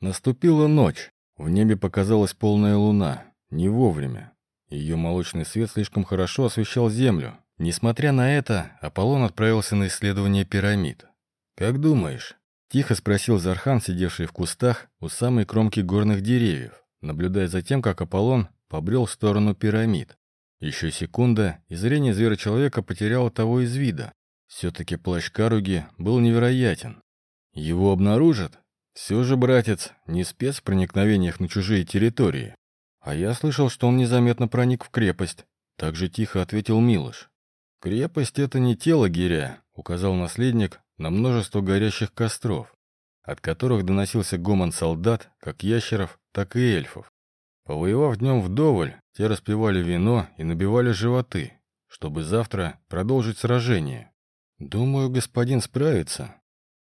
Наступила ночь. В небе показалась полная луна. Не вовремя. Ее молочный свет слишком хорошо освещал землю. Несмотря на это, Аполлон отправился на исследование пирамид. «Как думаешь?» – тихо спросил Зархан, сидевший в кустах у самой кромки горных деревьев, наблюдая за тем, как Аполлон побрел в сторону пирамид. Еще секунда, и зрение зверя-человека потеряло того из вида. Все-таки плащ Каруги был невероятен. Его обнаружат? Все же, братец, не спец в проникновениях на чужие территории. А я слышал, что он незаметно проник в крепость. Так же тихо ответил Милош. «Крепость — это не тело Гиря», — указал наследник на множество горящих костров, от которых доносился гомон солдат, как ящеров, так и эльфов. Повоевав днем вдоволь, те распивали вино и набивали животы, чтобы завтра продолжить сражение. «Думаю, господин справится».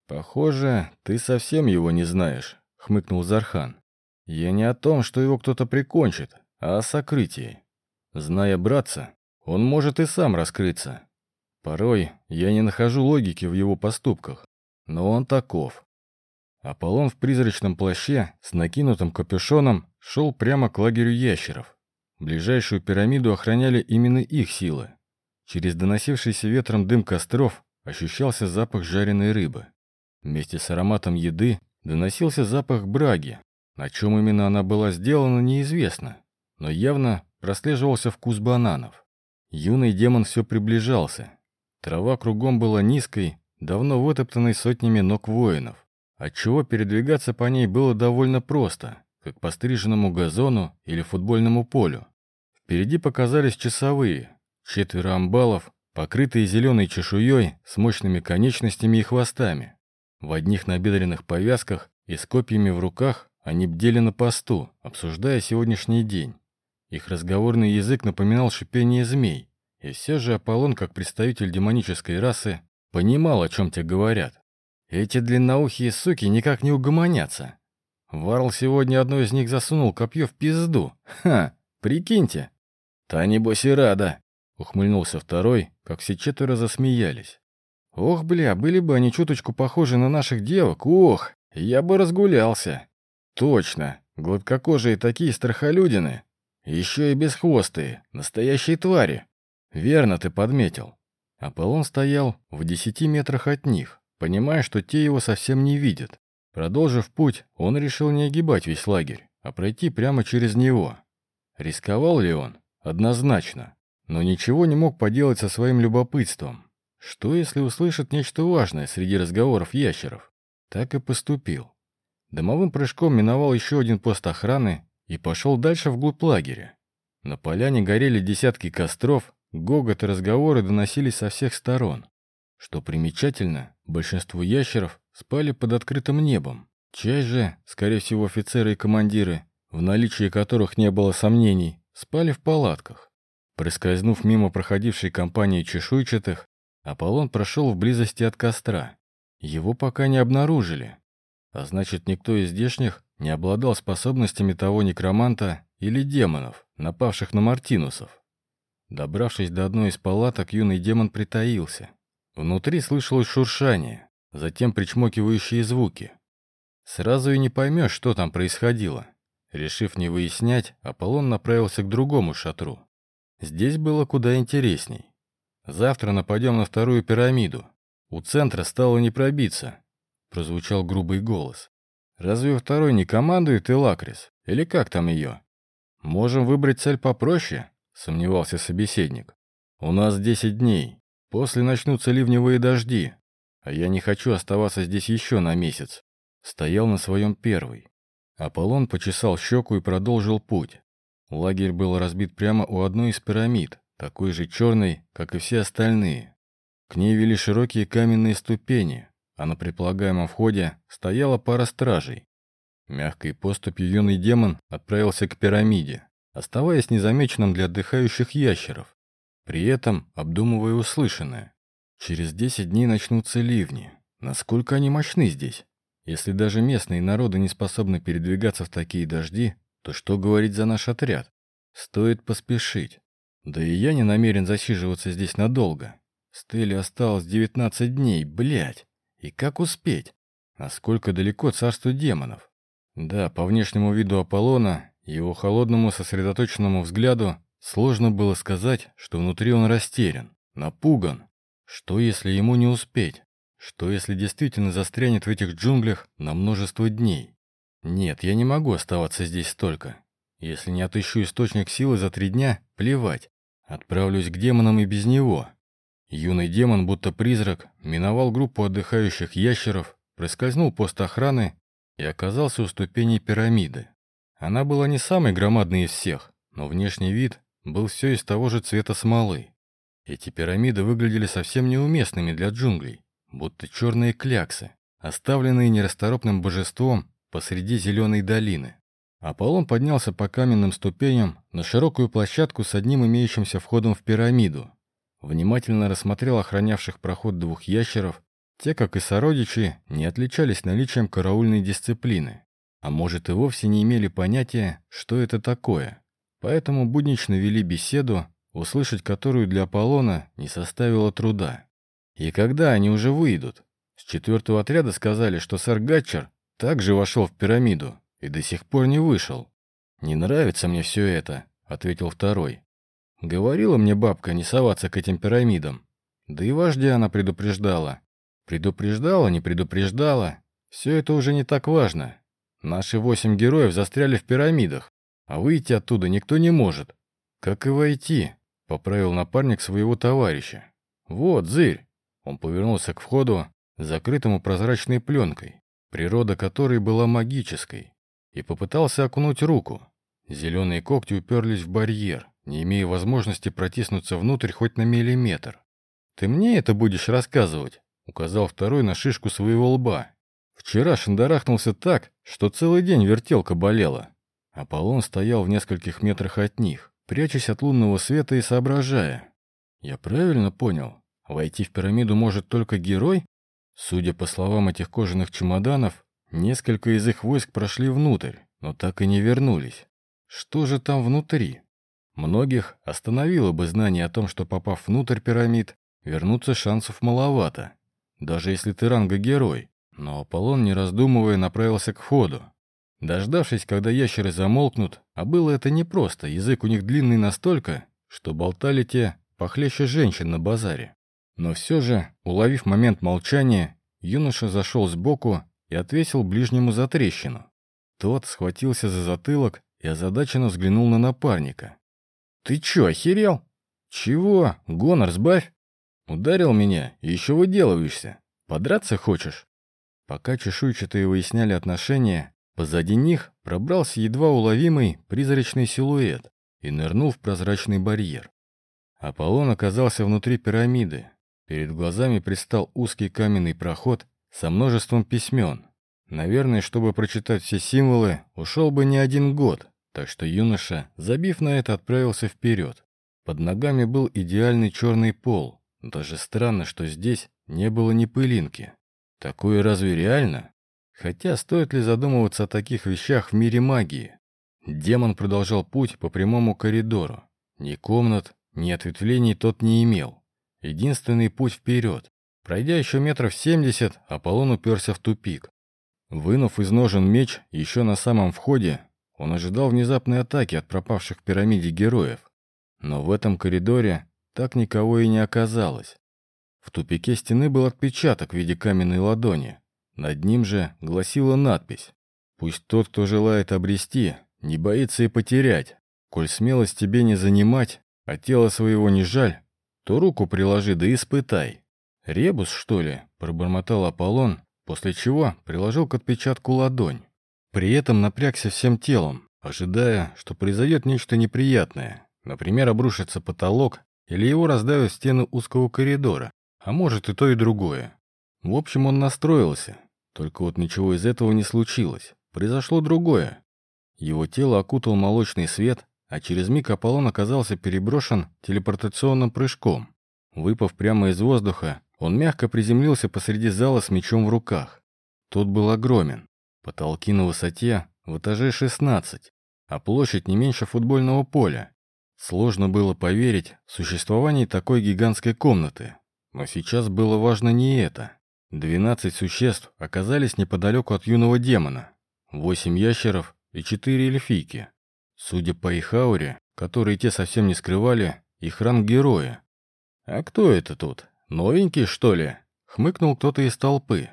«Похоже, ты совсем его не знаешь», — хмыкнул Зархан. «Я не о том, что его кто-то прикончит, а о сокрытии. Зная братца, он может и сам раскрыться. Порой я не нахожу логики в его поступках, но он таков. Аполлон в призрачном плаще с накинутым капюшоном шел прямо к лагерю ящеров. Ближайшую пирамиду охраняли именно их силы. Через доносившийся ветром дым костров ощущался запах жареной рыбы. Вместе с ароматом еды доносился запах браги. На чем именно она была сделана, неизвестно, но явно прослеживался вкус бананов. Юный демон все приближался. Трава кругом была низкой, давно вытоптанной сотнями ног воинов отчего передвигаться по ней было довольно просто, как по стриженному газону или футбольному полю. Впереди показались часовые, четверо амбалов, покрытые зеленой чешуей с мощными конечностями и хвостами. В одних набедренных повязках и с копьями в руках они бдели на посту, обсуждая сегодняшний день. Их разговорный язык напоминал шипение змей, и все же Аполлон, как представитель демонической расы, понимал, о чем те говорят. Эти длинноухие суки никак не угомонятся. Варл сегодня одной из них засунул копье в пизду. Ха, прикиньте. Та небось и рада. Ухмыльнулся второй, как все четверо засмеялись. Ох, бля, были бы они чуточку похожи на наших девок, ох, я бы разгулялся. Точно, гладкокожие такие страхолюдины. Еще и бесхвостые, настоящие твари. Верно ты подметил. Аполлон стоял в десяти метрах от них, понимая, что те его совсем не видят. Продолжив путь, он решил не огибать весь лагерь, а пройти прямо через него. Рисковал ли он? Однозначно. Но ничего не мог поделать со своим любопытством. Что, если услышит нечто важное среди разговоров ящеров? Так и поступил. Дымовым прыжком миновал еще один пост охраны и пошел дальше вглубь лагеря. На поляне горели десятки костров, гогот и разговоры доносились со всех сторон. Что примечательно, большинство ящеров спали под открытым небом. Часть же, скорее всего офицеры и командиры, в наличии которых не было сомнений, спали в палатках. Проскользнув мимо проходившей компании чешуйчатых, Аполлон прошел в близости от костра. Его пока не обнаружили. А значит, никто из здешних не обладал способностями того некроманта или демонов, напавших на мартинусов. Добравшись до одной из палаток, юный демон притаился. Внутри слышалось шуршание, затем причмокивающие звуки. Сразу и не поймешь, что там происходило. Решив не выяснять, Аполлон направился к другому шатру. Здесь было куда интересней. Завтра нападем на вторую пирамиду. У центра стало не пробиться. Прозвучал грубый голос. Разве второй не командует Элакрис? Или как там ее? Можем выбрать цель попроще? Сомневался собеседник. У нас десять дней. После начнутся ливневые дожди, а я не хочу оставаться здесь еще на месяц. Стоял на своем первый. Аполлон почесал щеку и продолжил путь. Лагерь был разбит прямо у одной из пирамид, такой же черной, как и все остальные. К ней вели широкие каменные ступени, а на предполагаемом входе стояла пара стражей. Мягкой поступью юный демон отправился к пирамиде, оставаясь незамеченным для отдыхающих ящеров. При этом обдумывая услышанное. Через 10 дней начнутся ливни. Насколько они мощны здесь? Если даже местные народы не способны передвигаться в такие дожди, то что говорить за наш отряд? Стоит поспешить. Да и я не намерен засиживаться здесь надолго. Стелле осталось 19 дней, блядь. И как успеть? Насколько далеко царство демонов? Да, по внешнему виду Аполлона, его холодному сосредоточенному взгляду, сложно было сказать, что внутри он растерян, напуган. Что, если ему не успеть? Что, если действительно застрянет в этих джунглях на множество дней? Нет, я не могу оставаться здесь столько. Если не отыщу источник силы за три дня, плевать. Отправлюсь к демонам и без него. Юный демон, будто призрак, миновал группу отдыхающих ящеров, проскользнул пост охраны и оказался у ступеней пирамиды. Она была не самой громадной из всех, но внешний вид был все из того же цвета смолы. Эти пирамиды выглядели совсем неуместными для джунглей, будто черные кляксы, оставленные нерасторопным божеством посреди зеленой долины. Аполлон поднялся по каменным ступеням на широкую площадку с одним имеющимся входом в пирамиду. Внимательно рассмотрел охранявших проход двух ящеров. Те, как и сородичи, не отличались наличием караульной дисциплины. А может и вовсе не имели понятия, что это такое. Поэтому буднично вели беседу, услышать которую для Аполлона не составило труда. И когда они уже выйдут? С четвертого отряда сказали, что сэр Гатчер также вошел в пирамиду, и до сих пор не вышел. «Не нравится мне все это», — ответил второй. «Говорила мне бабка не соваться к этим пирамидам. Да и вождя она предупреждала. Предупреждала, не предупреждала. Все это уже не так важно. Наши восемь героев застряли в пирамидах, а выйти оттуда никто не может. Как и войти?» — поправил напарник своего товарища. «Вот, зырь!» Он повернулся к входу, закрытому прозрачной пленкой, природа которой была магической и попытался окунуть руку. Зеленые когти уперлись в барьер, не имея возможности протиснуться внутрь хоть на миллиметр. «Ты мне это будешь рассказывать?» — указал второй на шишку своего лба. «Вчера шандарахнулся так, что целый день вертелка болела». Аполлон стоял в нескольких метрах от них, прячась от лунного света и соображая. «Я правильно понял? Войти в пирамиду может только герой?» Судя по словам этих кожаных чемоданов, Несколько из их войск прошли внутрь, но так и не вернулись. Что же там внутри? Многих остановило бы знание о том, что попав внутрь пирамид, вернуться шансов маловато. Даже если ты ранга-герой. Но Аполлон, не раздумывая, направился к входу. Дождавшись, когда ящеры замолкнут, а было это непросто, язык у них длинный настолько, что болтали те похлеще женщин на базаре. Но все же, уловив момент молчания, юноша зашел сбоку и отвесил ближнему за трещину. Тот схватился за затылок и озадаченно взглянул на напарника. «Ты чё, охерел? Чего? Гонор сбавь! Ударил меня и еще выделываешься. Подраться хочешь?» Пока чешуйчатые выясняли отношения, позади них пробрался едва уловимый призрачный силуэт и нырнул в прозрачный барьер. Аполлон оказался внутри пирамиды. Перед глазами предстал узкий каменный проход, со множеством письмен. Наверное, чтобы прочитать все символы, ушел бы не один год, так что юноша, забив на это, отправился вперед. Под ногами был идеальный черный пол. Даже странно, что здесь не было ни пылинки. Такое разве реально? Хотя стоит ли задумываться о таких вещах в мире магии? Демон продолжал путь по прямому коридору. Ни комнат, ни ответвлений тот не имел. Единственный путь вперед. Пройдя еще метров семьдесят, Аполлон уперся в тупик. Вынув из ножен меч еще на самом входе, он ожидал внезапной атаки от пропавших в пирамиде героев. Но в этом коридоре так никого и не оказалось. В тупике стены был отпечаток в виде каменной ладони. Над ним же гласила надпись «Пусть тот, кто желает обрести, не боится и потерять. Коль смелость тебе не занимать, а тело своего не жаль, то руку приложи да испытай». «Ребус, что ли?» – пробормотал Аполлон, после чего приложил к отпечатку ладонь. При этом напрягся всем телом, ожидая, что произойдет нечто неприятное. Например, обрушится потолок или его раздавят стены узкого коридора, а может и то, и другое. В общем, он настроился, только вот ничего из этого не случилось. Произошло другое. Его тело окутал молочный свет, а через миг Аполлон оказался переброшен телепортационным прыжком. Выпав прямо из воздуха, он мягко приземлился посреди зала с мечом в руках. Тот был огромен. Потолки на высоте в этаже 16, а площадь не меньше футбольного поля. Сложно было поверить в существование такой гигантской комнаты. Но сейчас было важно не это. Двенадцать существ оказались неподалеку от юного демона. восемь ящеров и четыре эльфийки. Судя по их ауре, которые те совсем не скрывали, их ранг героя. «А кто это тут? Новенький, что ли?» — хмыкнул кто-то из толпы.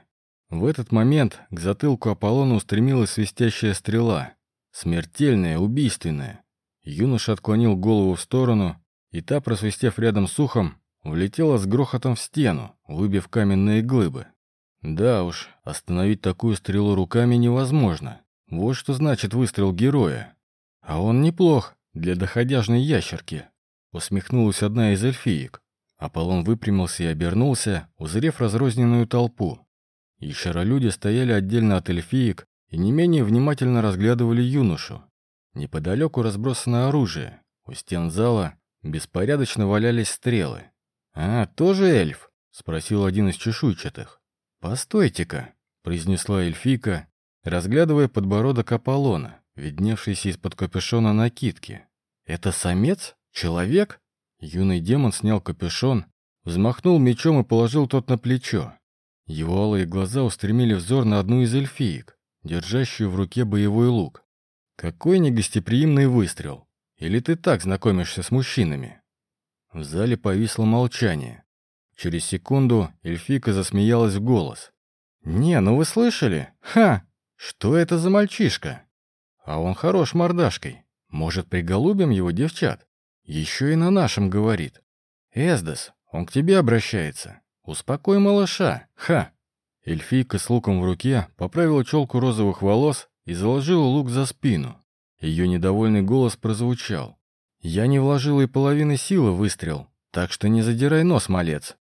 В этот момент к затылку Аполлона устремилась свистящая стрела. Смертельная, убийственная. Юноша отклонил голову в сторону, и та, просвистев рядом с ухом, влетела с грохотом в стену, выбив каменные глыбы. Да уж, остановить такую стрелу руками невозможно. Вот что значит выстрел героя. А он неплох для доходяжной ящерки. Усмехнулась одна из эльфиек. Аполлон выпрямился и обернулся, узрев разрозненную толпу. Ящеролюди стояли отдельно от эльфиек и не менее внимательно разглядывали юношу. Неподалеку разбросано оружие. У стен зала беспорядочно валялись стрелы. «А, тоже эльф?» — спросил один из чешуйчатых. «Постойте-ка», — произнесла эльфийка, разглядывая подбородок Аполлона, видневшийся из-под капюшона накидки. «Это самец? Человек?» Юный демон снял капюшон, взмахнул мечом и положил тот на плечо. Его алые глаза устремили взор на одну из эльфиек, держащую в руке боевой лук. «Какой негостеприимный выстрел! Или ты так знакомишься с мужчинами?» В зале повисло молчание. Через секунду эльфийка засмеялась в голос. «Не, ну вы слышали? Ха! Что это за мальчишка? А он хорош мордашкой. Может, приголубим его девчат? Еще и на нашем говорит. Эздас, он к тебе обращается. «Успокой малыша! Ха!» Эльфийка с луком в руке поправила челку розовых волос и заложила лук за спину. Ее недовольный голос прозвучал. «Я не вложила и половины силы в выстрел, так что не задирай нос, малец!»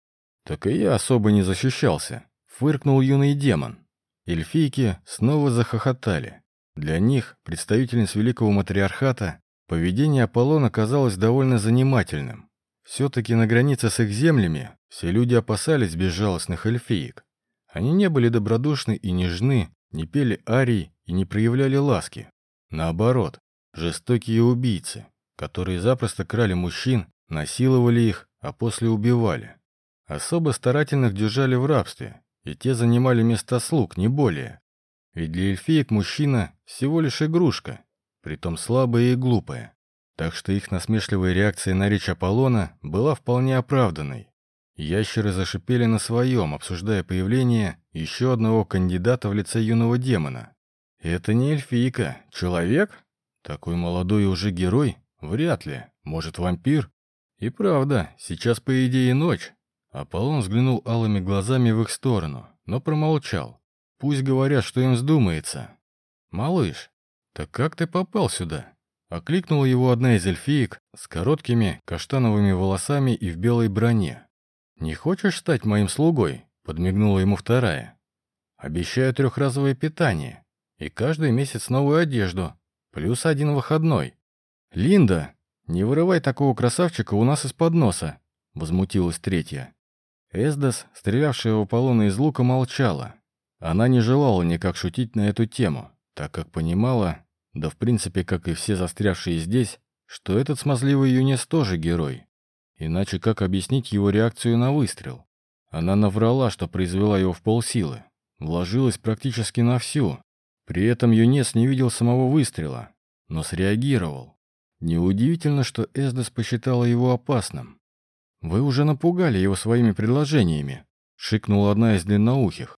«Так и я особо не защищался», — фыркнул юный демон. Эльфийки снова захохотали. Для них, представительниц великого матриархата, поведение Аполлона казалось довольно занимательным. Все-таки на границе с их землями все люди опасались безжалостных эльфиек. Они не были добродушны и нежны, не пели арий и не проявляли ласки. Наоборот, жестокие убийцы, которые запросто крали мужчин, насиловали их, а после убивали. Особо старательных держали в рабстве, и те занимали места слуг, не более. Ведь для эльфиек мужчина всего лишь игрушка, притом слабая и глупая так что их насмешливая реакция на речь Аполлона была вполне оправданной. Ящеры зашипели на своем, обсуждая появление еще одного кандидата в лице юного демона. «Это не эльфийка, человек? Такой молодой уже герой? Вряд ли. Может, вампир? И правда, сейчас, по идее, ночь». Аполлон взглянул алыми глазами в их сторону, но промолчал. «Пусть говорят, что им вздумается». «Малыш, так как ты попал сюда?» Окликнула его одна из эльфиек с короткими каштановыми волосами и в белой броне. «Не хочешь стать моим слугой?» — подмигнула ему вторая. «Обещаю трехразовое питание и каждый месяц новую одежду, плюс один выходной». «Линда, не вырывай такого красавчика у нас из-под носа», — возмутилась третья. Эсдас, стрелявшая в Аполлона из лука, молчала. Она не желала никак шутить на эту тему, так как понимала, да в принципе, как и все застрявшие здесь, что этот смазливый юнец тоже герой. Иначе как объяснить его реакцию на выстрел? Она наврала, что произвела его в полсилы. Вложилась практически на всю. При этом юнец не видел самого выстрела, но среагировал. Неудивительно, что Эсдес посчитала его опасным. «Вы уже напугали его своими предложениями», — шикнула одна из длинноухих.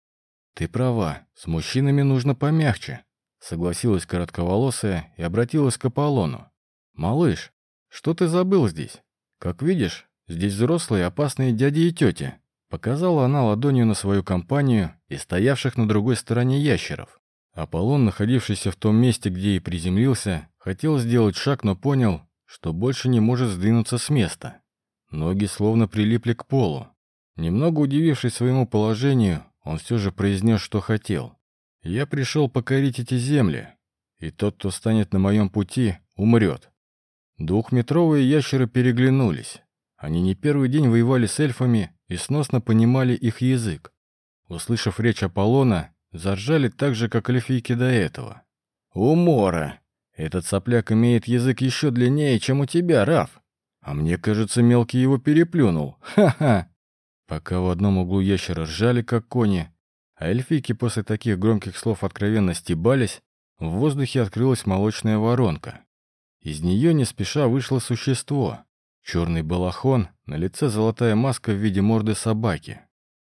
«Ты права, с мужчинами нужно помягче», Согласилась коротковолосая и обратилась к Аполлону. «Малыш, что ты забыл здесь? Как видишь, здесь взрослые опасные дяди и тети». Показала она ладонью на свою компанию и стоявших на другой стороне ящеров. Аполлон, находившийся в том месте, где и приземлился, хотел сделать шаг, но понял, что больше не может сдвинуться с места. Ноги словно прилипли к полу. Немного удивившись своему положению, он все же произнес, что хотел. Я пришел покорить эти земли, и тот, кто станет на моем пути, умрет. Двухметровые ящеры переглянулись. Они не первый день воевали с эльфами и сносно понимали их язык. Услышав речь Аполлона, заржали так же, как эльфийки до этого. «Умора! Этот сопляк имеет язык еще длиннее, чем у тебя, Раф. А мне кажется, мелкий его переплюнул. Ха-ха!» Пока в одном углу ящера ржали, как кони, а эльфийки после таких громких слов откровенно стебались, в воздухе открылась молочная воронка. Из нее не спеша вышло существо. Черный балахон, на лице золотая маска в виде морды собаки.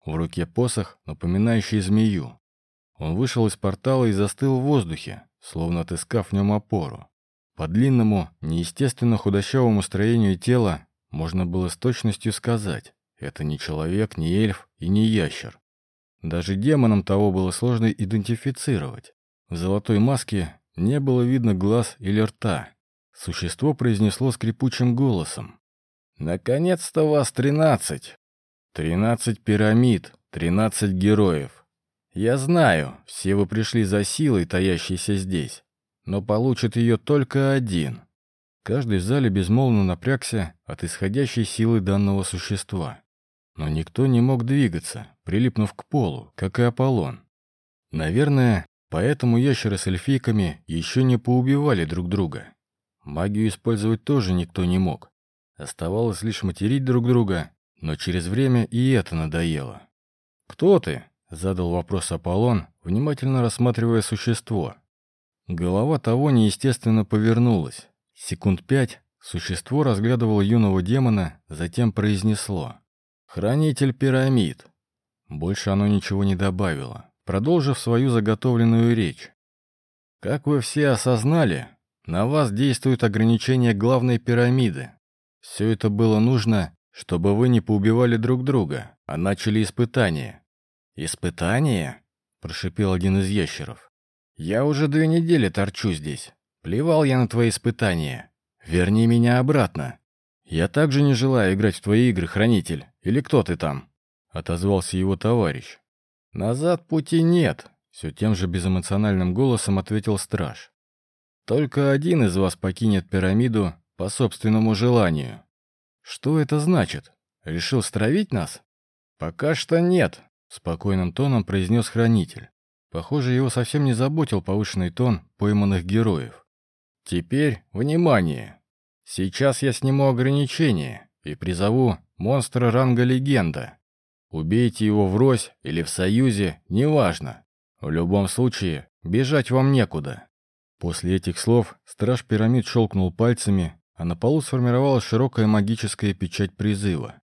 В руке посох, напоминающий змею. Он вышел из портала и застыл в воздухе, словно отыскав в нем опору. По длинному, неестественно худощавому строению тела можно было с точностью сказать, это не человек, не эльф и не ящер. Даже демонам того было сложно идентифицировать. В золотой маске не было видно глаз или рта. Существо произнесло скрипучим голосом. «Наконец-то вас тринадцать! Тринадцать пирамид, тринадцать героев. Я знаю, все вы пришли за силой, таящейся здесь, но получит ее только один». Каждый в зале безмолвно напрягся от исходящей силы данного существа. Но никто не мог двигаться, прилипнув к полу, как и Аполлон. Наверное, поэтому ящеры с эльфийками еще не поубивали друг друга. Магию использовать тоже никто не мог. Оставалось лишь материть друг друга, но через время и это надоело. «Кто ты?» — задал вопрос Аполлон, внимательно рассматривая существо. Голова того неестественно повернулась. Секунд пять существо разглядывало юного демона, затем произнесло. «Хранитель пирамид». Больше оно ничего не добавило, продолжив свою заготовленную речь. «Как вы все осознали, на вас действуют ограничения главной пирамиды. Все это было нужно, чтобы вы не поубивали друг друга, а начали испытания». «Испытания?» – прошипел один из ящеров. «Я уже две недели торчу здесь. Плевал я на твои испытания. Верни меня обратно. Я также не желаю играть в твои игры, хранитель. Или кто ты там?» — отозвался его товарищ. «Назад пути нет», — все тем же безэмоциональным голосом ответил страж. «Только один из вас покинет пирамиду по собственному желанию». «Что это значит? Решил стравить нас?» «Пока что нет», — спокойным тоном произнес хранитель. Похоже, его совсем не заботил повышенный тон пойманных героев. «Теперь, внимание! Сейчас я сниму ограничения и призову монстра ранга легенда. Убейте его врозь или в союзе, неважно. В любом случае, бежать вам некуда. После этих слов страж пирамид щелкнул пальцами, а на полу сформировалась широкая магическая печать призыва.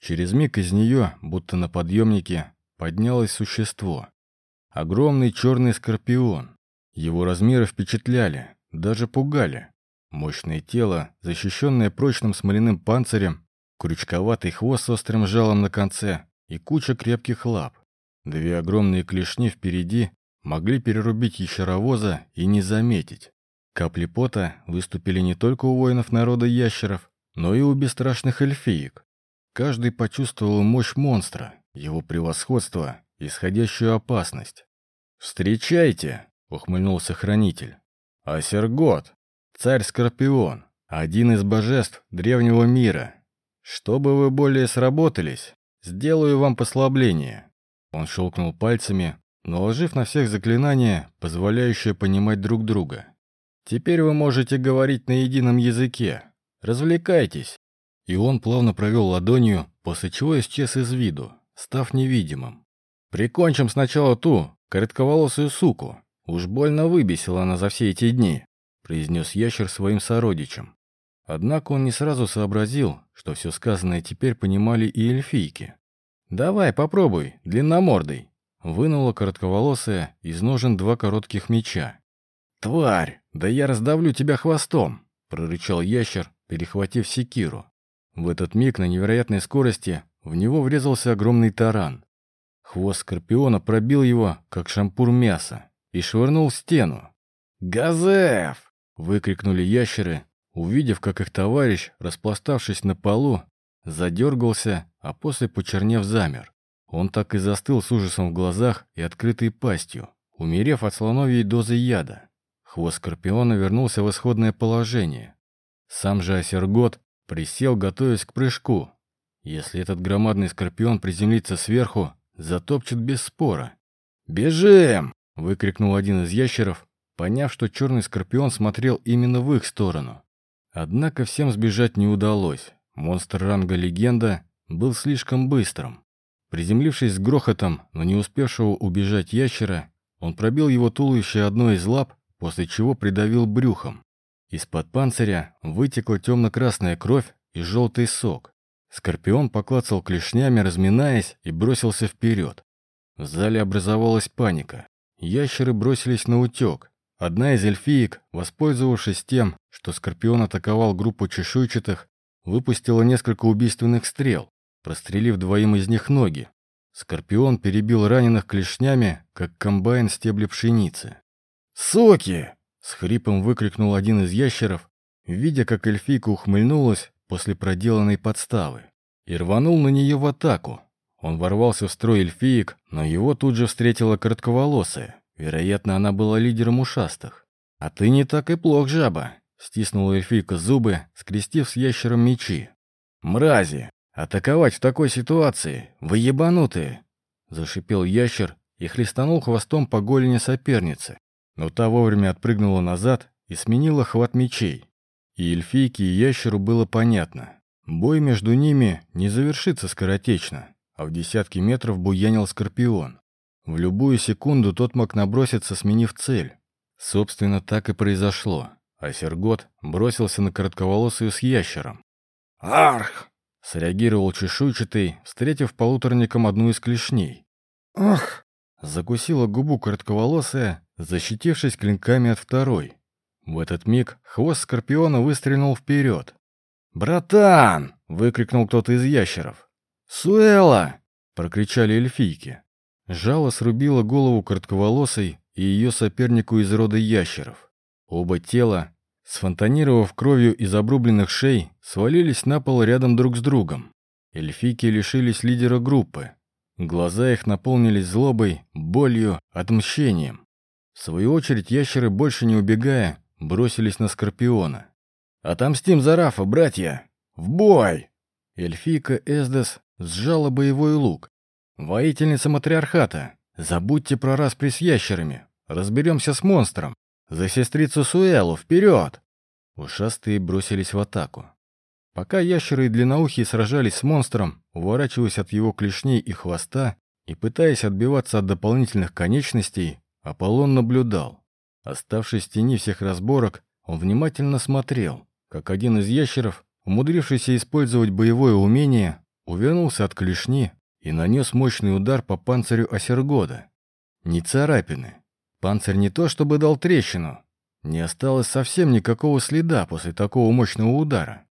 Через миг из нее, будто на подъемнике, поднялось существо. Огромный черный скорпион. Его размеры впечатляли, даже пугали. Мощное тело, защищенное прочным смоляным панцирем, крючковатый хвост с острым жалом на конце и куча крепких лап. Две огромные клешни впереди могли перерубить ящеровоза и не заметить. Капли пота выступили не только у воинов народа ящеров, но и у бесстрашных эльфиек. Каждый почувствовал мощь монстра, его превосходство, исходящую опасность. «Встречайте!» — ухмыльнулся хранитель. «Асергот, царь-скорпион, один из божеств древнего мира, «Чтобы вы более сработались, сделаю вам послабление». Он щелкнул пальцами, наложив на всех заклинания, позволяющее понимать друг друга. «Теперь вы можете говорить на едином языке. Развлекайтесь». И он плавно провел ладонью, после чего исчез из виду, став невидимым. «Прикончим сначала ту, коротковолосую суку. Уж больно выбесила она за все эти дни», произнес ящер своим сородичам. Однако он не сразу сообразил, что все сказанное теперь понимали и эльфийки. «Давай, попробуй, длинномордый!» Вынула коротковолосая из ножен два коротких меча. «Тварь! Да я раздавлю тебя хвостом!» — прорычал ящер, перехватив секиру. В этот миг на невероятной скорости в него врезался огромный таран. Хвост скорпиона пробил его, как шампур мяса, и швырнул в стену. «Газеф!» — выкрикнули ящеры, увидев, как их товарищ, распластавшись на полу, задергался, а после, почернев, замер. Он так и застыл с ужасом в глазах и открытой пастью, умерев от слоновьей дозы яда. Хвост скорпиона вернулся в исходное положение. Сам же Осергот присел, готовясь к прыжку. Если этот громадный скорпион приземлится сверху, затопчет без спора. «Бежим!» — выкрикнул один из ящеров, поняв, что черный скорпион смотрел именно в их сторону. Однако всем сбежать не удалось. Монстр ранга легенда был слишком быстрым. Приземлившись с грохотом, но не успевшего убежать ящера, он пробил его туловище одной из лап, после чего придавил брюхом. Из-под панциря вытекла темно-красная кровь и желтый сок. Скорпион поклацал клешнями, разминаясь, и бросился вперед. В зале образовалась паника. Ящеры бросились на утек. Одна из эльфиек, воспользовавшись тем, что Скорпион атаковал группу чешуйчатых, выпустила несколько убийственных стрел, прострелив двоим из них ноги. Скорпион перебил раненых клешнями, как комбайн стебли пшеницы. «Соки!» — с хрипом выкрикнул один из ящеров, видя, как эльфийка ухмыльнулась после проделанной подставы, и рванул на нее в атаку. Он ворвался в строй эльфиек, но его тут же встретила коротковолосая. Вероятно, она была лидером ушастых. «А ты не так и плох, жаба!» — стиснула эльфийка зубы, скрестив с ящером мечи. «Мрази! Атаковать в такой ситуации! Вы ебанутые!» Зашипел ящер и хлестанул хвостом по голени соперницы. Но та вовремя отпрыгнула назад и сменила хват мечей. И эльфийке, и ящеру было понятно. Бой между ними не завершится скоротечно, а в десятки метров буянил скорпион. В любую секунду тот мог наброситься, сменив цель. Собственно, так и произошло. А Сергот бросился на коротковолосую с ящером. «Арх!» — среагировал чешуйчатый, встретив полуторником одну из клешней. «Ах!» — закусила губу коротковолосая, защитившись клинками от второй. В этот миг хвост скорпиона выстрелил вперед. «Братан!» — выкрикнул кто-то из ящеров. «Суэла!» — прокричали эльфийки. Жало срубило голову коротковолосой и ее сопернику из рода ящеров. Оба тела, сфонтанировав кровью из обрубленных шей, свалились на пол рядом друг с другом. Эльфийки лишились лидера группы. Глаза их наполнились злобой, болью, отмщением. В свою очередь ящеры, больше не убегая, бросились на Скорпиона. «Отомстим за Рафа, братья! В бой!» Эльфийка Эсдес сжала боевой лук. «Воительница матриархата, забудьте про распри с ящерами. Разберемся с монстром. За сестрицу Суэлу, вперед!» Ушастые бросились в атаку. Пока ящеры и длинноухие сражались с монстром, уворачиваясь от его клешней и хвоста и пытаясь отбиваться от дополнительных конечностей, Аполлон наблюдал. Оставшись в тени всех разборок, он внимательно смотрел, как один из ящеров, умудрившийся использовать боевое умение, увернулся от клешни и нанес мощный удар по панцирю Осергода. Не царапины. Панцирь не то чтобы дал трещину. Не осталось совсем никакого следа после такого мощного удара.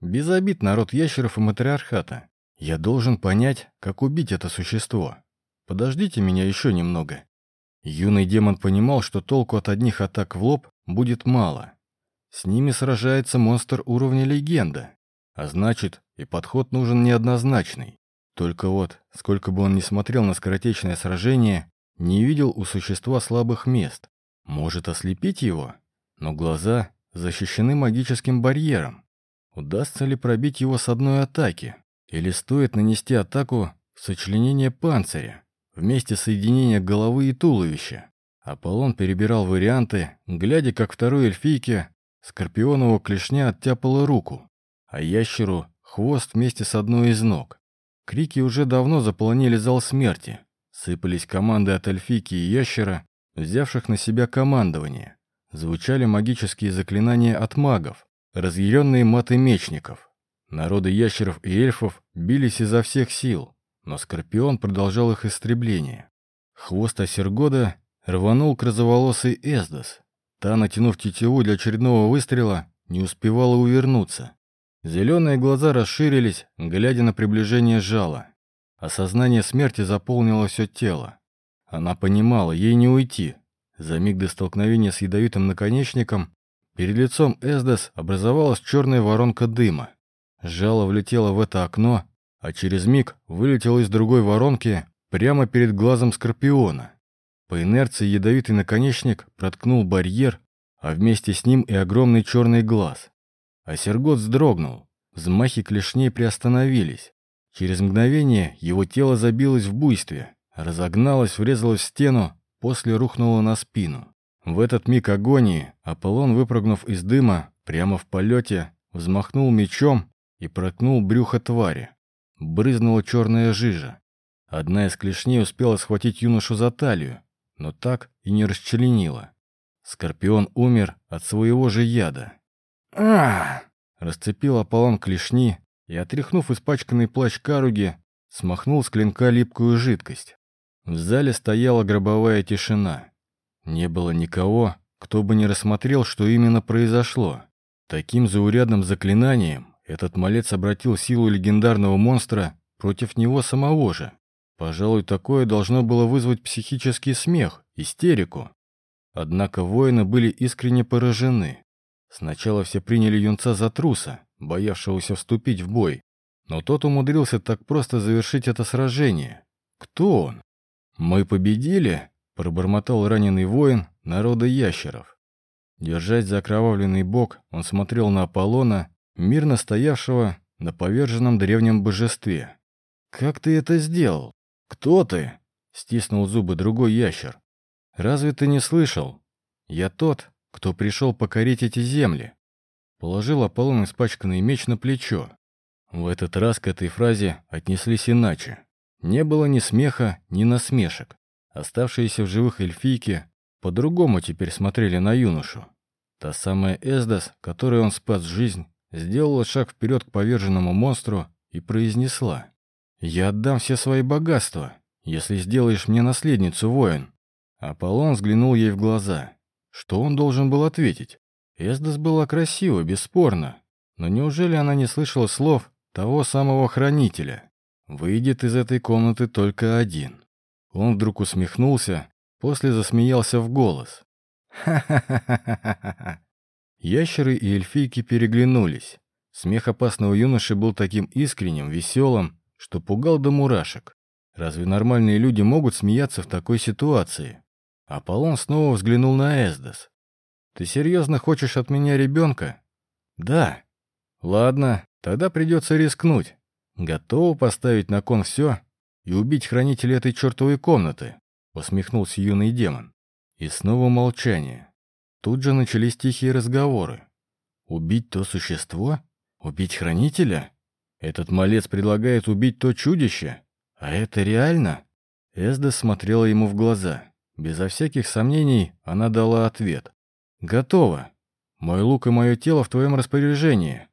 Без обид народ ящеров и матриархата. Я должен понять, как убить это существо. Подождите меня еще немного. Юный демон понимал, что толку от одних атак в лоб будет мало. С ними сражается монстр уровня легенда. А значит, и подход нужен неоднозначный. Только вот, сколько бы он ни смотрел на скоротечное сражение, не видел у существа слабых мест. Может ослепить его? Но глаза защищены магическим барьером. Удастся ли пробить его с одной атаки? Или стоит нанести атаку сочленение панциря, вместе соединения головы и туловища? Аполлон перебирал варианты, глядя, как второй эльфийке скорпионового клешня оттяпала руку, а ящеру — хвост вместе с одной из ног. Крики уже давно заполонили зал смерти. Сыпались команды от эльфики и ящера, взявших на себя командование. Звучали магические заклинания от магов, разъяренные маты мечников. Народы ящеров и эльфов бились изо всех сил, но Скорпион продолжал их истребление. Хвост Осергода рванул к розоволосой Эздос. Та, натянув тетиву для очередного выстрела, не успевала увернуться. Зеленые глаза расширились, глядя на приближение жала. Осознание смерти заполнило все тело. Она понимала, ей не уйти. За миг до столкновения с ядовитым наконечником перед лицом Эсдес образовалась черная воронка дыма. Жало влетело в это окно, а через миг вылетело из другой воронки прямо перед глазом Скорпиона. По инерции ядовитый наконечник проткнул барьер, а вместе с ним и огромный черный глаз. А Сергот вздрогнул. Взмахи клешней приостановились. Через мгновение его тело забилось в буйстве, разогналось, врезалось в стену, после рухнуло на спину. В этот миг агонии Аполлон, выпрыгнув из дыма, прямо в полете, взмахнул мечом и проткнул брюхо твари. Брызнула черная жижа. Одна из клешней успела схватить юношу за талию, но так и не расчленила. Скорпион умер от своего же яда. А Расцепил Аполлон клешни и, отряхнув испачканный плащ Каруги, смахнул с клинка липкую жидкость. В зале стояла гробовая тишина. Не было никого, кто бы не рассмотрел, что именно произошло. Таким заурядным заклинанием этот малец обратил силу легендарного монстра против него самого же. Пожалуй, такое должно было вызвать психический смех, истерику. Однако воины были искренне поражены. Сначала все приняли юнца за труса, боявшегося вступить в бой, но тот умудрился так просто завершить это сражение. Кто он? «Мы победили?» — пробормотал раненый воин народа ящеров. Держась за окровавленный бок, он смотрел на Аполлона, мирно стоявшего на поверженном древнем божестве. «Как ты это сделал? Кто ты?» — стиснул зубы другой ящер. «Разве ты не слышал? Я тот, кто пришел покорить эти земли». Положил Аполлон испачканный меч на плечо. В этот раз к этой фразе отнеслись иначе. Не было ни смеха, ни насмешек. Оставшиеся в живых эльфийки по-другому теперь смотрели на юношу. Та самая Эздас, которой он спас жизнь, сделала шаг вперед к поверженному монстру и произнесла. «Я отдам все свои богатства, если сделаешь мне наследницу, воин». Аполлон взглянул ей в глаза. Что он должен был ответить? Эздас была красива, бесспорно. Но неужели она не слышала слов того самого хранителя? Выйдет из этой комнаты только один. Он вдруг усмехнулся, после засмеялся в голос. «Ха-ха-ха-ха-ха-ха!» Ящеры и эльфийки переглянулись. Смех опасного юноши был таким искренним, веселым, что пугал до мурашек. Разве нормальные люди могут смеяться в такой ситуации? Аполлон снова взглянул на Эздас. «Ты серьезно хочешь от меня ребенка?» «Да». «Ладно, тогда придется рискнуть. Готова поставить на кон все и убить хранителя этой чертовой комнаты?» Усмехнулся юный демон. И снова молчание. Тут же начались тихие разговоры. «Убить то существо? Убить хранителя? Этот малец предлагает убить то чудище? А это реально?» Эсда смотрела ему в глаза. Безо всяких сомнений она дала ответ. «Готово. Мой лук и мое тело в твоем распоряжении.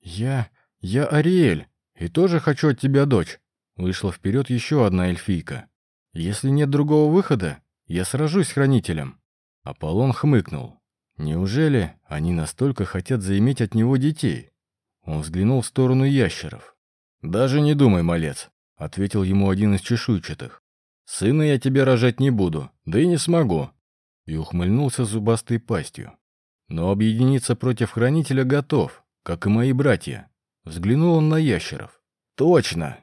Я... я Ариэль, и тоже хочу от тебя дочь». Вышла вперед еще одна эльфийка. «Если нет другого выхода, я сражусь с хранителем». Аполлон хмыкнул. «Неужели они настолько хотят заиметь от него детей?» Он взглянул в сторону ящеров. «Даже не думай, малец», — ответил ему один из чешуйчатых. «Сына я тебе рожать не буду, да и не смогу». И ухмыльнулся зубастой пастью. «Но объединиться против хранителя готов, как и мои братья». Взглянул он на ящеров. «Точно!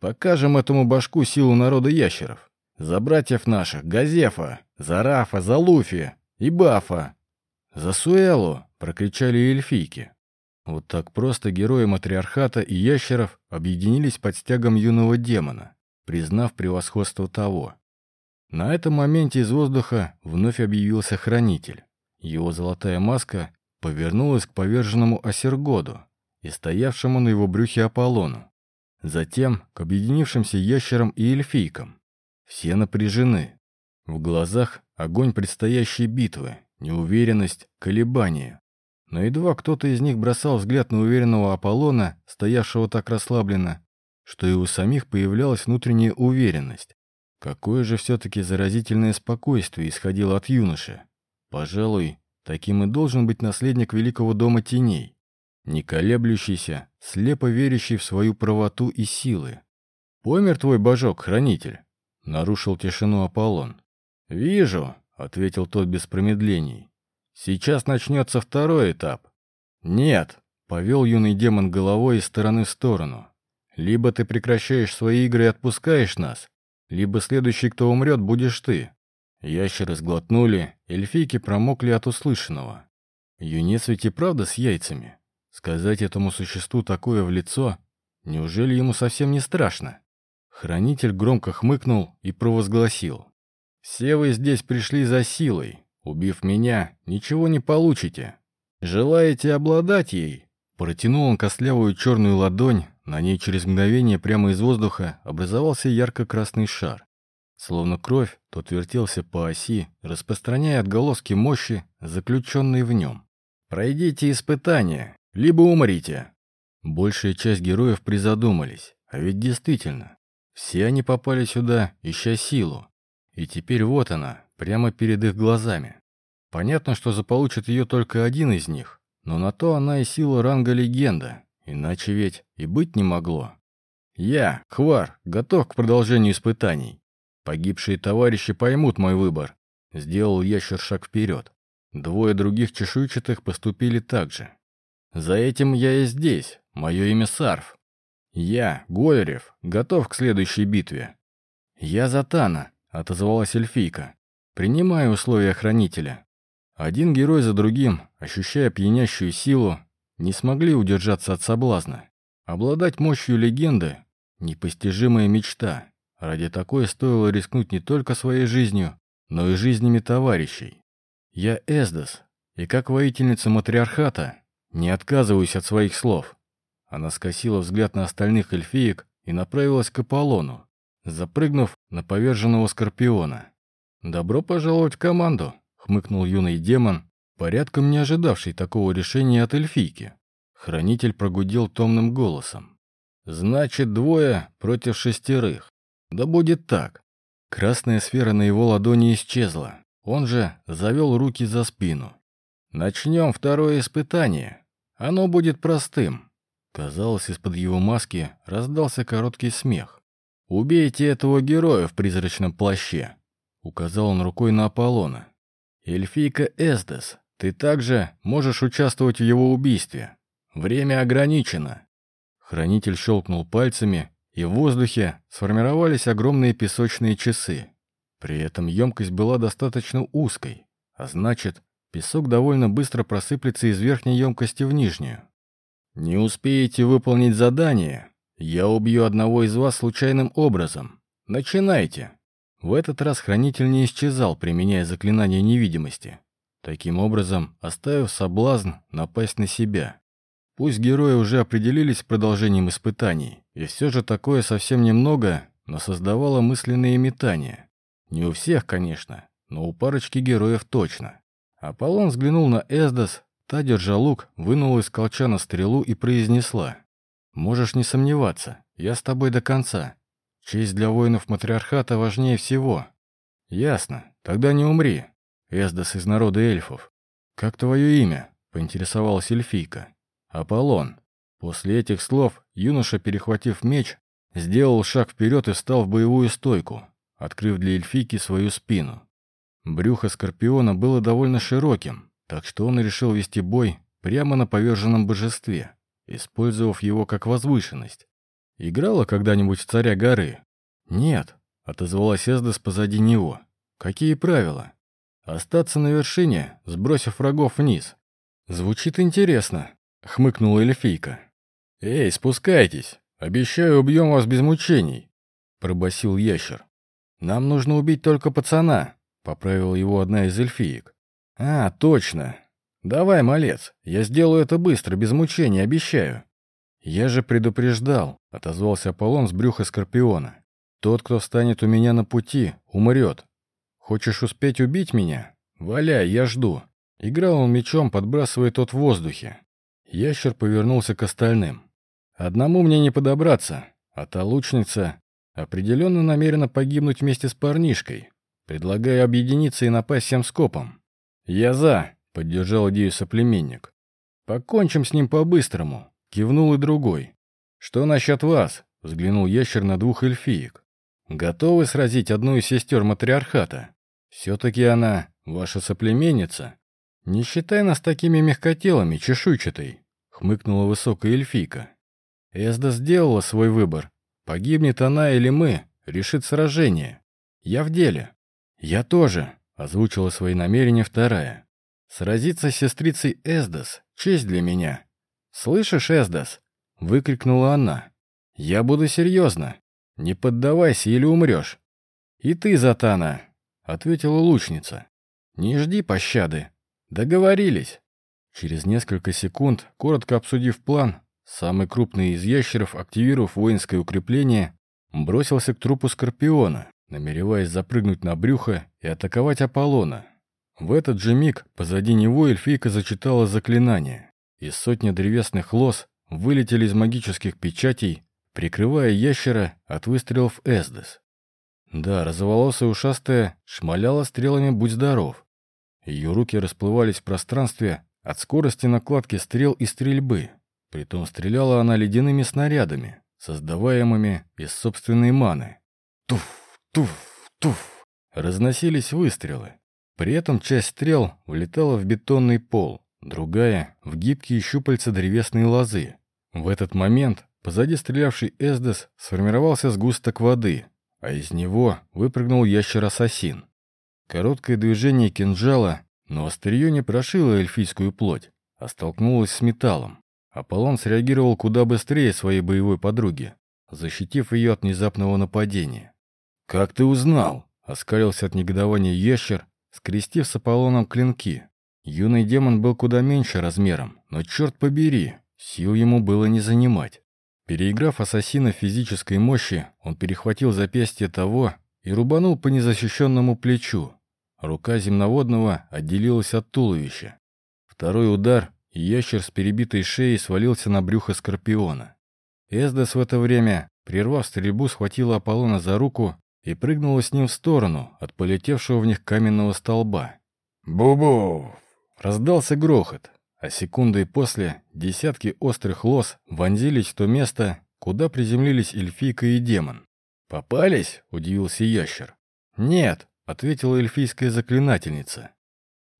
Покажем этому башку силу народа ящеров. За братьев наших, Газефа, за Рафа, за Луфи и Бафа. За Суэлу!» — прокричали эльфийки. Вот так просто герои матриархата и ящеров объединились под стягом юного демона признав превосходство того. На этом моменте из воздуха вновь объявился хранитель. Его золотая маска повернулась к поверженному Осергоду и стоявшему на его брюхе Аполлону. Затем к объединившимся ящерам и эльфийкам. Все напряжены. В глазах огонь предстоящей битвы, неуверенность, колебания. Но едва кто-то из них бросал взгляд на уверенного Аполлона, стоявшего так расслабленно, что и у самих появлялась внутренняя уверенность. Какое же все-таки заразительное спокойствие исходило от юноши. Пожалуй, таким и должен быть наследник великого дома теней. Не колеблющийся, слепо верящий в свою правоту и силы. «Помер твой божок, хранитель?» — нарушил тишину Аполлон. «Вижу», — ответил тот без промедлений. «Сейчас начнется второй этап». «Нет», — повел юный демон головой из стороны в сторону. Либо ты прекращаешь свои игры и отпускаешь нас, либо следующий, кто умрет, будешь ты». Ящеры сглотнули, эльфийки промокли от услышанного. Юнец ведь и правда с яйцами. Сказать этому существу такое в лицо, неужели ему совсем не страшно? Хранитель громко хмыкнул и провозгласил. «Все вы здесь пришли за силой. Убив меня, ничего не получите. Желаете обладать ей?» Протянул он костлявую черную ладонь, на ней через мгновение прямо из воздуха образовался ярко-красный шар. Словно кровь, тот вертелся по оси, распространяя отголоски мощи, заключенной в нем. «Пройдите испытание, либо умрите». Большая часть героев призадумались, а ведь действительно, все они попали сюда, ища силу. И теперь вот она, прямо перед их глазами. Понятно, что заполучит ее только один из них, но на то она и сила ранга легенда, иначе ведь и быть не могло. Я, Хвар, готов к продолжению испытаний. Погибшие товарищи поймут мой выбор. Сделал ящер шаг вперед. Двое других чешуйчатых поступили так же. За этим я и здесь. Мое имя Сарф. Я, Гойрев, готов к следующей битве. Я Затана, отозвалась эльфийка. Принимаю условия хранителя. Один герой за другим, ощущая пьянящую силу, не смогли удержаться от соблазна. Обладать мощью легенды — непостижимая мечта. Ради такой стоило рискнуть не только своей жизнью, но и жизнями товарищей. Я Эздас, и как воительница матриархата не отказываюсь от своих слов. Она скосила взгляд на остальных эльфиек и направилась к Аполлону, запрыгнув на поверженного скорпиона. «Добро пожаловать в команду», — хмыкнул юный демон, порядком не ожидавший такого решения от эльфийки. Хранитель прогудел томным голосом. «Значит, двое против шестерых. Да будет так». Красная сфера на его ладони исчезла. Он же завел руки за спину. «Начнем второе испытание. Оно будет простым. Казалось, из-под его маски раздался короткий смех. «Убейте этого героя в призрачном плаще!» Указал он рукой на Аполлона. «Эльфийка Эсдес, ты также можешь участвовать в его убийстве. Время ограничено». Хранитель щелкнул пальцами, и в воздухе сформировались огромные песочные часы. При этом емкость была достаточно узкой, а значит, песок довольно быстро просыплется из верхней емкости в нижнюю. «Не успеете выполнить задание, я убью одного из вас случайным образом. Начинайте!» В этот раз хранитель не исчезал, применяя заклинание невидимости. Таким образом, оставив соблазн напасть на себя. Пусть герои уже определились с продолжением испытаний, и все же такое совсем немного, но создавало мысленные метания. Не у всех, конечно, но у парочки героев точно. Аполлон взглянул на Эсдос, Та, держа лук, вынула из колчана стрелу и произнесла. «Можешь не сомневаться, я с тобой до конца. Честь для воинов матриархата важнее всего». «Ясно, тогда не умри. Эсдас из народа эльфов». «Как твое имя?» — поинтересовалась эльфийка. «Аполлон». После этих слов юноша, перехватив меч, сделал шаг вперед и встал в боевую стойку, открыв для эльфийки свою спину. Брюхо Скорпиона было довольно широким, так что он решил вести бой прямо на поверженном божестве, использовав его как возвышенность. Играла когда-нибудь в царя горы? Нет, отозвалась Эздес позади него. Какие правила? Остаться на вершине, сбросив врагов вниз. Звучит интересно, хмыкнула эльфийка. Эй, спускайтесь, обещаю, убьем вас без мучений, пробасил ящер. Нам нужно убить только пацана, поправила его одна из эльфиек. «А, точно. Давай, малец, я сделаю это быстро, без мучений, обещаю». «Я же предупреждал», — отозвался Аполлон с брюха Скорпиона. «Тот, кто встанет у меня на пути, умрет. Хочешь успеть убить меня? Валяй, я жду». Играл он мечом, подбрасывая тот в воздухе. Ящер повернулся к остальным. «Одному мне не подобраться, а та лучница определенно намерена погибнуть вместе с парнишкой. Предлагаю объединиться и напасть всем скопом. «Я за», — поддержал идею соплеменник. «Покончим с ним по-быстрому», — кивнул и другой. «Что насчет вас?» — взглянул ящер на двух эльфиек. «Готовы сразить одну из сестер матриархата? Все-таки она ваша соплеменница. Не считай нас такими мягкотелыми, чешуйчатой», — хмыкнула высокая эльфийка. Эзда сделала свой выбор. Погибнет она или мы, решит сражение. Я в деле. Я тоже, Озвучила свои намерения вторая. «Сразиться с сестрицей Эсдас — честь для меня». «Слышишь, Эсдас?» — выкрикнула она. «Я буду серьезно. Не поддавайся или умрешь». «И ты, Затана», — ответила лучница. «Не жди пощады. Договорились». Через несколько секунд, коротко обсудив план, самый крупный из ящеров, активировав воинское укрепление, бросился к трупу Скорпиона, намереваясь запрыгнуть на брюхо и атаковать Аполлона. В этот же миг позади него эльфийка зачитала заклинание. Из сотни древесных лос вылетели из магических печатей, прикрывая ящера от выстрелов Эсдес. Да, розоволосая ушастая шмаляла стрелами «Будь здоров». Ее руки расплывались в пространстве от скорости накладки стрел и стрельбы. Притом стреляла она ледяными снарядами, создаваемыми из собственной маны. Туф, туф, туф. Разносились выстрелы. При этом часть стрел влетала в бетонный пол, другая — в гибкие щупальца древесной лозы. В этот момент позади стрелявший Эсдес сформировался сгусток воды, а из него выпрыгнул ящер-ассасин. Короткое движение кинжала, но острие не прошило эльфийскую плоть, а столкнулось с металлом. Аполлон среагировал куда быстрее своей боевой подруги, защитив ее от внезапного нападения. «Как ты узнал?» — оскалился от негодования ящер, скрестив с Аполлоном клинки. Юный демон был куда меньше размером, но, черт побери, сил ему было не занимать. Переиграв ассасина физической мощи, он перехватил запястье того и рубанул по незащищенному плечу. Рука земноводного отделилась от туловища. Второй удар, и ящер с перебитой шеей свалился на брюхо скорпиона. Эсдес в это время, прервав стрельбу, схватила Аполлона за руку и прыгнула с ним в сторону от полетевшего в них каменного столба. «Бу-бу!» Раздался грохот, а секундой после десятки острых лос вонзились в то место, куда приземлились эльфийка и демон. «Попались?» — удивился ящер. «Нет», — ответила эльфийская заклинательница.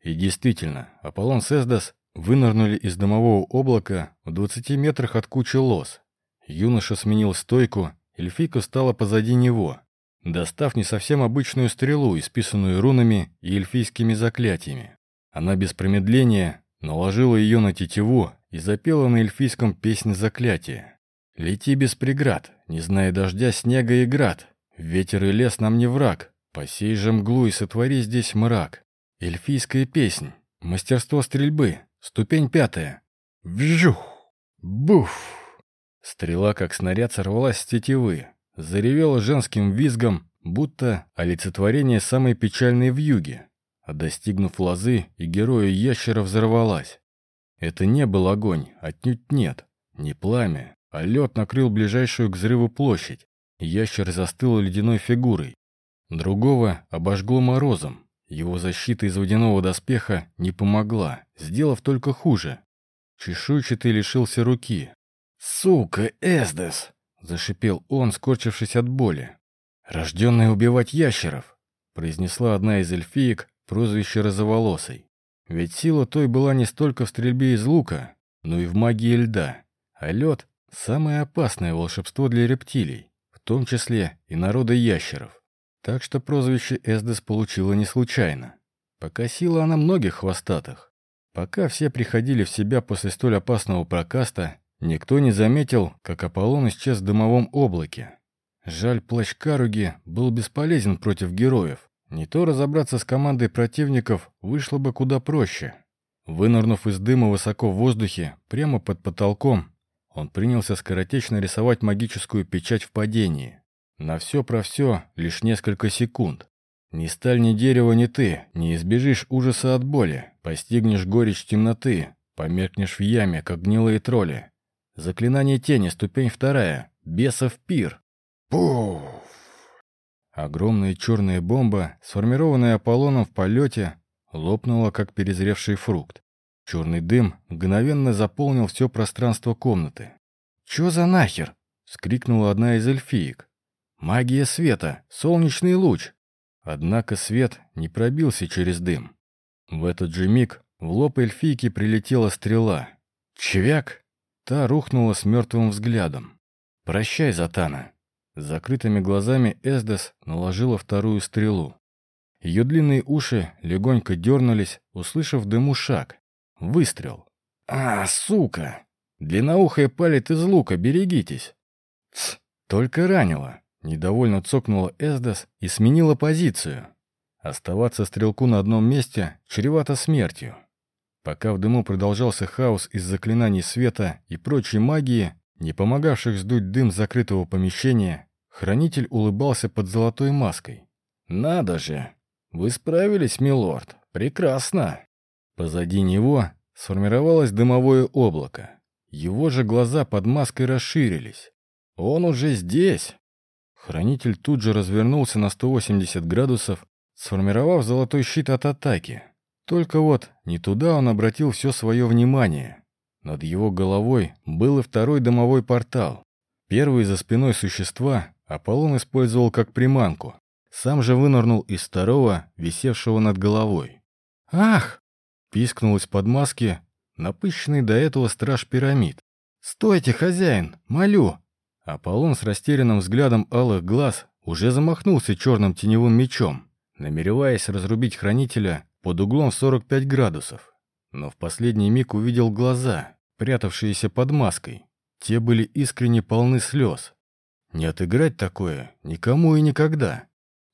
И действительно, Аполлон Сездас вынырнули из дымового облака в двадцати метрах от кучи лос. Юноша сменил стойку, эльфийка стала позади него, достав не совсем обычную стрелу, исписанную рунами и эльфийскими заклятиями. Она без промедления наложила ее на тетиву и запела на эльфийском песнь заклятия. «Лети без преград, не зная дождя, снега и град. Ветер и лес нам не враг, посей же мглу и сотвори здесь мрак. Эльфийская песнь, мастерство стрельбы, ступень пятая. Вжух! Буф!» Стрела, как снаряд, сорвалась с тетивы, заревела женским визгом, будто олицетворение самой печальной вьюги. А достигнув лозы, и героя ящера взорвалась. Это не был огонь, отнюдь нет. Не пламя, а лед накрыл ближайшую к взрыву площадь. Ящер застыл ледяной фигурой. Другого обожгло морозом. Его защита из водяного доспеха не помогла, сделав только хуже. Чешуйчатый лишился руки. «Сука, Эсдес!» — зашипел он, скорчившись от боли. «Рожденный убивать ящеров!» — произнесла одна из эльфиек, прозвище Розоволосой. Ведь сила той была не столько в стрельбе из лука, но и в магии льда. А лед — самое опасное волшебство для рептилий, в том числе и народа ящеров. Так что прозвище Эсдес получила не случайно. Пока сила она многих хвостатых. Пока все приходили в себя после столь опасного прокаста, никто не заметил, как Аполлон исчез в дымовом облаке. Жаль, плащ Каруги был бесполезен против героев. Не то разобраться с командой противников вышло бы куда проще. Вынырнув из дыма высоко в воздухе, прямо под потолком, он принялся скоротечно рисовать магическую печать в падении. На все про все лишь несколько секунд. Ни сталь, ни дерево, ни ты не избежишь ужаса от боли, постигнешь горечь темноты, померкнешь в яме, как гнилые тролли. Заклинание тени, ступень вторая, бесов пир. Пуф! Огромная черная бомба, сформированная Аполлоном в полете, лопнула, как перезревший фрукт. Черный дым мгновенно заполнил все пространство комнаты. «Чё за нахер?» — скрикнула одна из эльфиек. «Магия света! Солнечный луч!» Однако свет не пробился через дым. В этот же миг в лоб эльфийки прилетела стрела. «Чвяк!» Та рухнула с мертвым взглядом. «Прощай, Затана!» Закрытыми глазами Эсдес наложила вторую стрелу. Ее длинные уши легонько дернулись, услышав дыму шаг. Выстрел. «А, сука! Длинноухая палит из лука, берегитесь!» «Тсс, только ранила!» Недовольно цокнула Эсдес и сменила позицию. Оставаться стрелку на одном месте чревато смертью. Пока в дыму продолжался хаос из заклинаний света и прочей магии, не помогавших сдуть дым закрытого помещения, Хранитель улыбался под золотой маской. «Надо же! Вы справились, милорд! Прекрасно!» Позади него сформировалось дымовое облако. Его же глаза под маской расширились. «Он уже здесь!» Хранитель тут же развернулся на 180 градусов, сформировав золотой щит от атаки. Только вот не туда он обратил все свое внимание. Над его головой был и второй дымовой портал. Первый за спиной существа Аполлон использовал как приманку. Сам же вынырнул из второго, висевшего над головой. «Ах!» — пискнул из-под маски напыщенный до этого страж пирамид. «Стойте, хозяин! Молю!» Аполлон с растерянным взглядом алых глаз уже замахнулся черным теневым мечом, намереваясь разрубить хранителя под углом в 45 градусов. Но в последний миг увидел глаза, прятавшиеся под маской. Те были искренне полны слез. Не отыграть такое никому и никогда.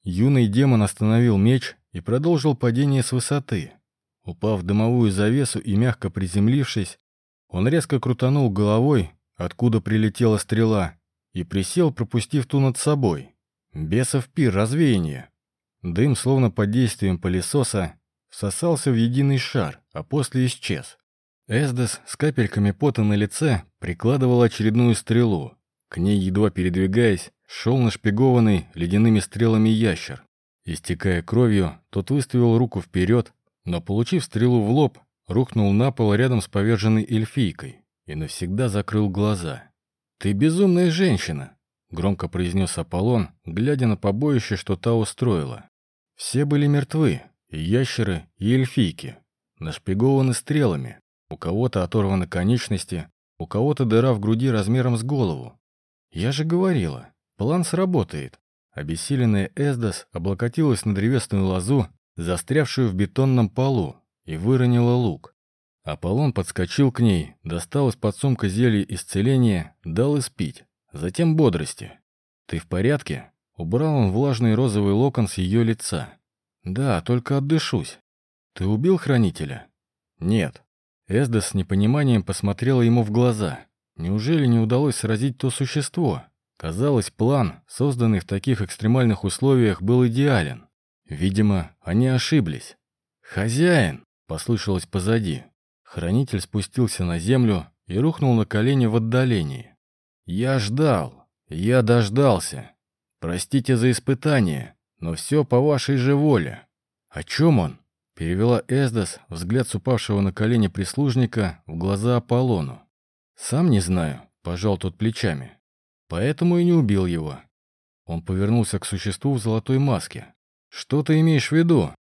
Юный демон остановил меч и продолжил падение с высоты. Упав в дымовую завесу и мягко приземлившись, он резко крутанул головой, откуда прилетела стрела, и присел, пропустив ту над собой. Бесов пир развеяние. Дым, словно под действием пылесоса, всосался в единый шар, а после исчез. Эсдес с капельками пота на лице прикладывал очередную стрелу. К ней, едва передвигаясь, шел нашпигованный ледяными стрелами ящер. Истекая кровью, тот выставил руку вперед, но, получив стрелу в лоб, рухнул на пол рядом с поверженной эльфийкой и навсегда закрыл глаза. «Ты безумная женщина!» — громко произнес Аполлон, глядя на побоище, что та устроила. Все были мертвы, ящеры, и эльфийки, нашпигованы стрелами. У кого-то оторваны конечности, у кого-то дыра в груди размером с голову. Я же говорила, план сработает. Обессиленная Эсдас облокотилась на древесную лозу, застрявшую в бетонном полу, и выронила лук. Аполлон подскочил к ней, достал из-под сумка зелье исцеления, дал испить, затем бодрости. «Ты в порядке?» Убрал он влажный розовый локон с ее лица. «Да, только отдышусь. Ты убил хранителя?» «Нет». Эсда с непониманием посмотрела ему в глаза. Неужели не удалось сразить то существо? Казалось, план, созданный в таких экстремальных условиях, был идеален. Видимо, они ошиблись. «Хозяин!» — послышалось позади. Хранитель спустился на землю и рухнул на колени в отдалении. «Я ждал. Я дождался. Простите за испытание. Но все по вашей же воле. О чем он? Перевела Эсдас взгляд с упавшего на колени прислужника в глаза Аполлону. Сам не знаю, пожал тот плечами. Поэтому и не убил его. Он повернулся к существу в золотой маске. Что ты имеешь в виду?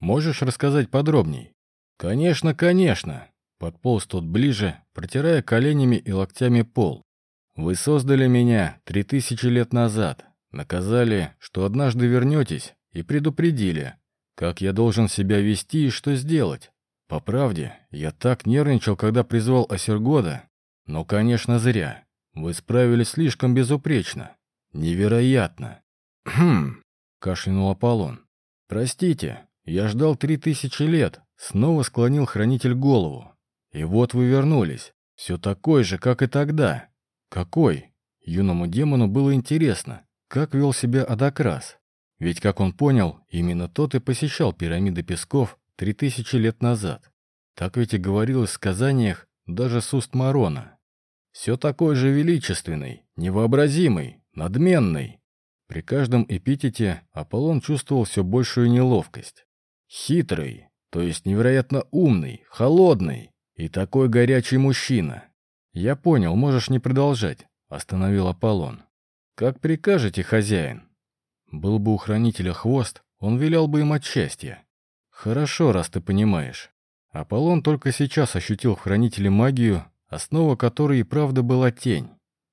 Можешь рассказать подробней? Конечно, конечно. Подполз тот ближе, протирая коленями и локтями пол. Вы создали меня три тысячи лет назад, Наказали, что однажды вернетесь, и предупредили, как я должен себя вести и что сделать. По правде, я так нервничал, когда призвал Осергода. Но, конечно, зря. Вы справились слишком безупречно. Невероятно. Хм, кашлянул Аполлон. Простите, я ждал три тысячи лет. Снова склонил хранитель голову. И вот вы вернулись. Все такой же, как и тогда. Какой? Юному демону было интересно, как вел себя Адакрас. Ведь, как он понял, именно тот и посещал пирамиды Песков три тысячи лет назад. Так ведь и говорилось в сказаниях даже с уст Марона. Все такой же величественный, невообразимый, надменный. При каждом эпитете Аполлон чувствовал все большую неловкость. Хитрый, то есть невероятно умный, холодный и такой горячий мужчина. «Я понял, можешь не продолжать», — остановил Аполлон. «Как прикажете, хозяин?» Был бы у хранителя хвост, он вилял бы им от счастья. «Хорошо, раз ты понимаешь». Аполлон только сейчас ощутил в хранителе магию, основа которой и правда была тень.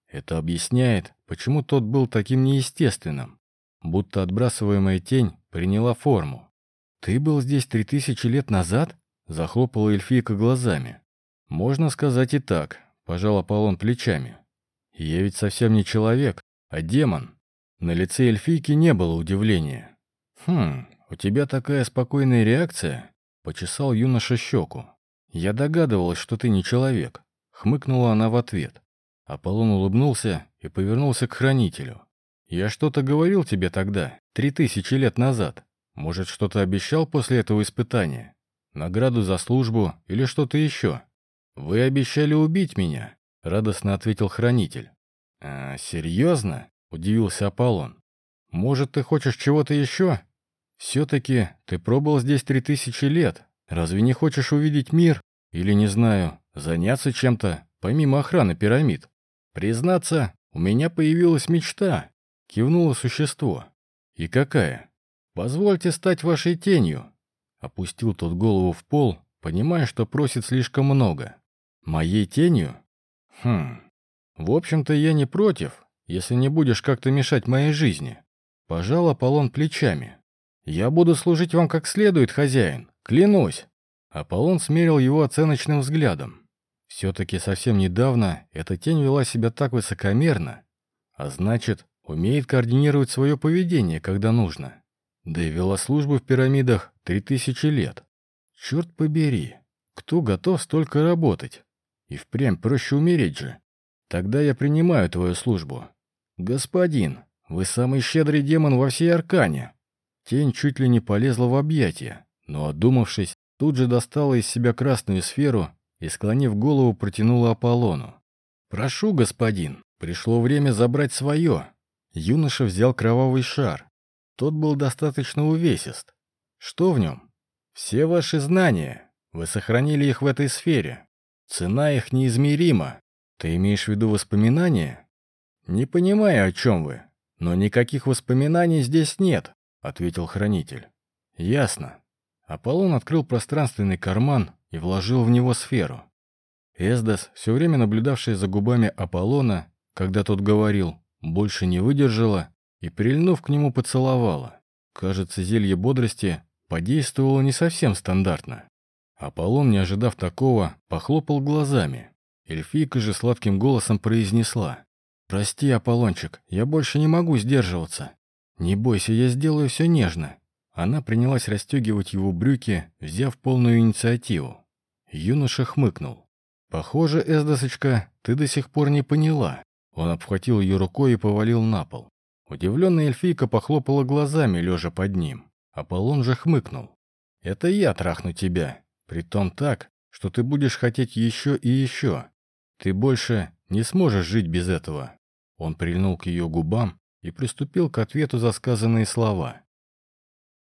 Это объясняет, почему тот был таким неестественным, будто отбрасываемая тень приняла форму. «Ты был здесь три тысячи лет назад?» — захлопала эльфийка глазами. «Можно сказать и так», — пожал Аполлон плечами. «Я ведь совсем не человек, а демон. На лице эльфийки не было удивления. «Хм, у тебя такая спокойная реакция?» — почесал юноша щеку. «Я догадывалась, что ты не человек», — хмыкнула она в ответ. Аполлон улыбнулся и повернулся к хранителю. Я что-то говорил тебе тогда, три тысячи лет назад. Может, что-то обещал после этого испытания? Награду за службу или что-то еще? Вы обещали убить меня, радостно ответил хранитель. А, серьезно? Удивился Аполлон. Может, ты хочешь чего-то еще? Все-таки ты пробыл здесь три тысячи лет. Разве не хочешь увидеть мир? Или, не знаю, заняться чем-то, помимо охраны пирамид? Признаться, у меня появилась мечта. Кивнуло существо. И какая? Позвольте стать вашей тенью. Опустил тот голову в пол, понимая, что просит слишком много. Моей тенью? Хм. В общем-то, я не против, если не будешь как-то мешать моей жизни. Пожал Аполлон плечами. Я буду служить вам как следует, хозяин, клянусь. Аполлон смерил его оценочным взглядом. Все-таки совсем недавно эта тень вела себя так высокомерно, а значит, умеет координировать свое поведение, когда нужно. Да и вела службу в пирамидах три тысячи лет. Черт побери, кто готов столько работать? И впрямь проще умереть же. Тогда я принимаю твою службу. Господин, вы самый щедрый демон во всей Аркане. Тень чуть ли не полезла в объятия, но, одумавшись, тут же достала из себя красную сферу и, склонив голову, протянула Аполлону. «Прошу, господин, пришло время забрать свое». Юноша взял кровавый шар. Тот был достаточно увесист. Что в нем? Все ваши знания. Вы сохранили их в этой сфере. Цена их неизмерима. Ты имеешь в виду воспоминания? Не понимаю, о чем вы. Но никаких воспоминаний здесь нет, ответил хранитель. Ясно. Аполлон открыл пространственный карман и вложил в него сферу. Эсдас, все время наблюдавшая за губами Аполлона, когда тот говорил, больше не выдержала и, прильнув к нему, поцеловала. Кажется, зелье бодрости подействовало не совсем стандартно. Аполлон, не ожидав такого, похлопал глазами. Эльфийка же сладким голосом произнесла. «Прости, Аполлончик, я больше не могу сдерживаться. Не бойся, я сделаю все нежно. Она принялась расстегивать его брюки, взяв полную инициативу. Юноша хмыкнул. «Похоже, Эсдосочка, ты до сих пор не поняла». Он обхватил ее рукой и повалил на пол. Удивленная эльфийка похлопала глазами, лежа под ним. Аполлон же хмыкнул. «Это я трахну тебя. Притом так, что ты будешь хотеть еще и еще. Ты больше не сможешь жить без этого». Он прильнул к ее губам и приступил к ответу за сказанные слова.